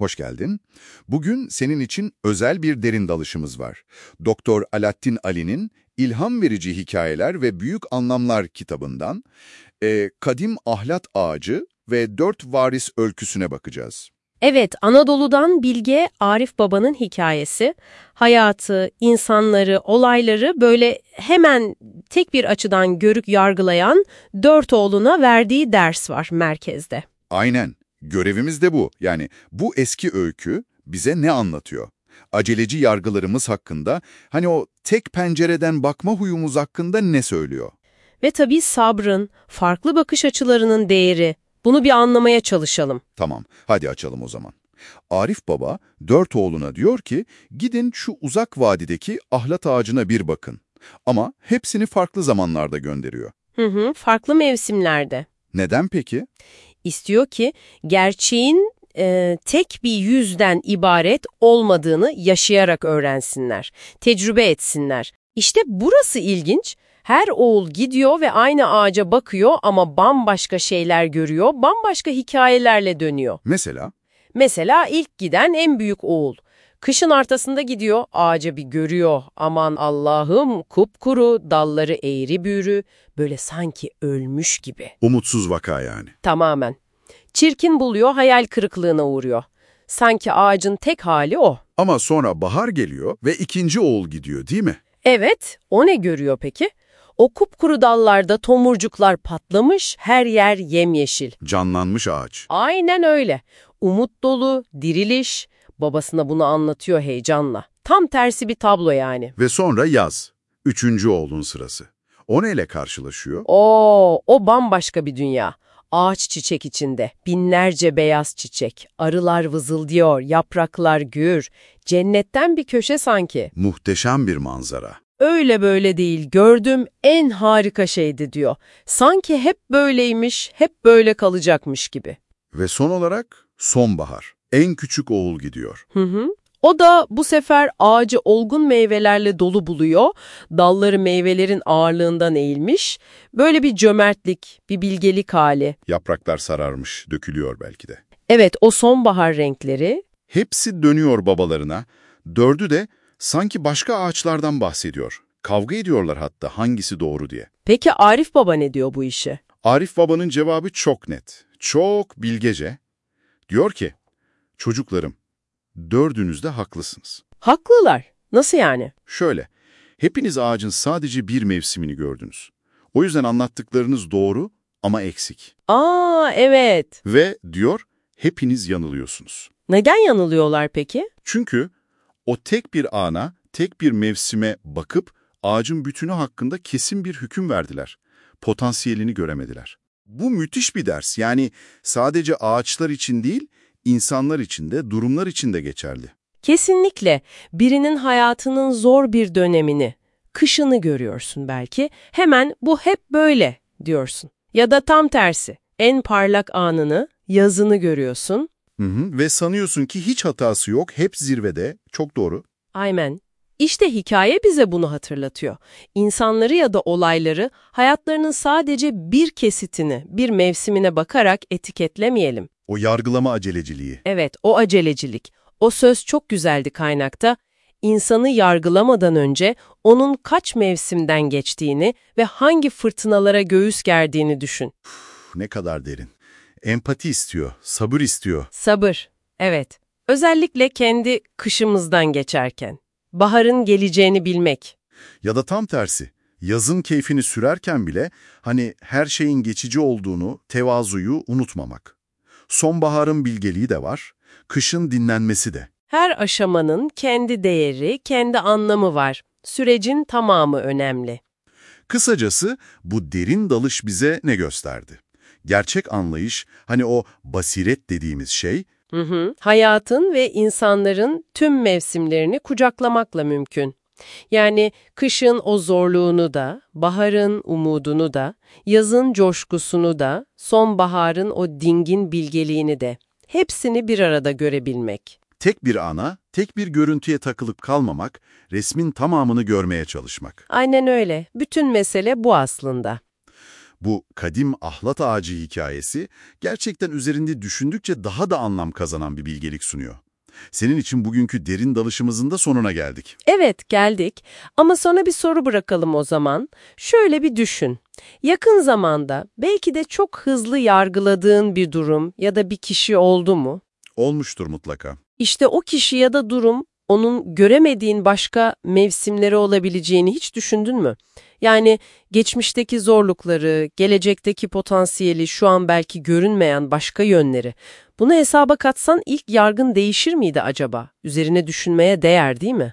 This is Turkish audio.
Hoş geldin. Bugün senin için özel bir derin dalışımız var. Doktor Alaaddin Ali'nin İlham Verici Hikayeler ve Büyük Anlamlar kitabından e, Kadim Ahlat Ağacı ve Dört Varis Öyküsüne bakacağız. Evet, Anadolu'dan Bilge Arif Baba'nın hikayesi, hayatı, insanları, olayları böyle hemen tek bir açıdan görüp yargılayan dört oğluna verdiği ders var merkezde. Aynen. Görevimiz de bu. Yani bu eski öykü bize ne anlatıyor? Aceleci yargılarımız hakkında, hani o tek pencereden bakma huyumuz hakkında ne söylüyor? Ve tabii sabrın, farklı bakış açılarının değeri, bunu bir anlamaya çalışalım. Tamam, hadi açalım o zaman. Arif Baba, dört oğluna diyor ki, gidin şu uzak vadideki ahlat ağacına bir bakın. Ama hepsini farklı zamanlarda gönderiyor. Hı hı, farklı mevsimlerde. Neden peki? İstiyor ki gerçeğin e, tek bir yüzden ibaret olmadığını yaşayarak öğrensinler, tecrübe etsinler. İşte burası ilginç. Her oğul gidiyor ve aynı ağaca bakıyor ama bambaşka şeyler görüyor, bambaşka hikayelerle dönüyor. Mesela? Mesela ilk giden en büyük oğul. Kışın ortasında gidiyor, ağaca bir görüyor. Aman Allah'ım kupkuru, dalları eğri büğrü, böyle sanki ölmüş gibi. Umutsuz vaka yani. Tamamen. Çirkin buluyor, hayal kırıklığına uğruyor. Sanki ağacın tek hali o. Ama sonra bahar geliyor ve ikinci oğul gidiyor değil mi? Evet, o ne görüyor peki? O kupkuru dallarda tomurcuklar patlamış, her yer yemyeşil. Canlanmış ağaç. Aynen öyle. Umut dolu, diriliş. Babasına bunu anlatıyor heyecanla. Tam tersi bir tablo yani. Ve sonra yaz. Üçüncü oğlun sırası. O neyle karşılaşıyor? Oo, o bambaşka bir dünya. Ağaç çiçek içinde, binlerce beyaz çiçek, arılar vızıldıyor, yapraklar gür. Cennetten bir köşe sanki. Muhteşem bir manzara. Öyle böyle değil, gördüğüm en harika şeydi diyor. Sanki hep böyleymiş, hep böyle kalacakmış gibi. Ve son olarak sonbahar. En küçük oğul gidiyor. Hı hı. O da bu sefer ağacı olgun meyvelerle dolu buluyor. Dalları meyvelerin ağırlığından eğilmiş. Böyle bir cömertlik, bir bilgelik hali. Yapraklar sararmış, dökülüyor belki de. Evet, o sonbahar renkleri. Hepsi dönüyor babalarına. Dördü de sanki başka ağaçlardan bahsediyor. Kavga ediyorlar hatta hangisi doğru diye. Peki Arif Baba ne diyor bu işe? Arif babanın cevabı çok net, çok bilgece. Diyor ki, çocuklarım, dördünüz de haklısınız. Haklılar. Nasıl yani? Şöyle, hepiniz ağacın sadece bir mevsimini gördünüz. O yüzden anlattıklarınız doğru ama eksik. Aa evet. Ve diyor, hepiniz yanılıyorsunuz. Neden yanılıyorlar peki? Çünkü o tek bir ana, tek bir mevsime bakıp ağacın bütünü hakkında kesin bir hüküm verdiler. Potansiyelini göremediler. Bu müthiş bir ders. Yani sadece ağaçlar için değil, insanlar için de, durumlar için de geçerli. Kesinlikle birinin hayatının zor bir dönemini, kışını görüyorsun belki. Hemen bu hep böyle diyorsun. Ya da tam tersi. En parlak anını, yazını görüyorsun. Hı hı. Ve sanıyorsun ki hiç hatası yok, hep zirvede. Çok doğru. Aynen. İşte hikaye bize bunu hatırlatıyor. İnsanları ya da olayları hayatlarının sadece bir kesitini, bir mevsimine bakarak etiketlemeyelim. O yargılama aceleciliği. Evet, o acelecilik. O söz çok güzeldi kaynakta. İnsanı yargılamadan önce onun kaç mevsimden geçtiğini ve hangi fırtınalara göğüs gerdiğini düşün. Uf, ne kadar derin. Empati istiyor, sabır istiyor. Sabır, evet. Özellikle kendi kışımızdan geçerken. Baharın geleceğini bilmek. Ya da tam tersi. Yazın keyfini sürerken bile hani her şeyin geçici olduğunu, tevazuyu unutmamak. Sonbaharın bilgeliği de var, kışın dinlenmesi de. Her aşamanın kendi değeri, kendi anlamı var. Sürecin tamamı önemli. Kısacası bu derin dalış bize ne gösterdi? Gerçek anlayış, hani o basiret dediğimiz şey, Hı hı. Hayatın ve insanların tüm mevsimlerini kucaklamakla mümkün. Yani kışın o zorluğunu da, baharın umudunu da, yazın coşkusunu da, sonbaharın o dingin bilgeliğini de, hepsini bir arada görebilmek. tek bir ana, tek bir görüntüye takılıp kalmamak, resmin tamamını görmeye çalışmak. Aynen öyle. Bütün mesele bu aslında. Bu kadim ahlat ağacı hikayesi gerçekten üzerinde düşündükçe daha da anlam kazanan bir bilgelik sunuyor. Senin için bugünkü derin dalışımızın da sonuna geldik. Evet, geldik. Ama sana bir soru bırakalım o zaman. Şöyle bir düşün. Yakın zamanda belki de çok hızlı yargıladığın bir durum ya da bir kişi oldu mu? Olmuştur mutlaka. İşte o kişi ya da durum onun göremediğin başka mevsimleri olabileceğini hiç düşündün mü? Yani geçmişteki zorlukları, gelecekteki potansiyeli, şu an belki görünmeyen başka yönleri. Bunu hesaba katsan ilk yargın değişir miydi acaba? Üzerine düşünmeye değer değil mi?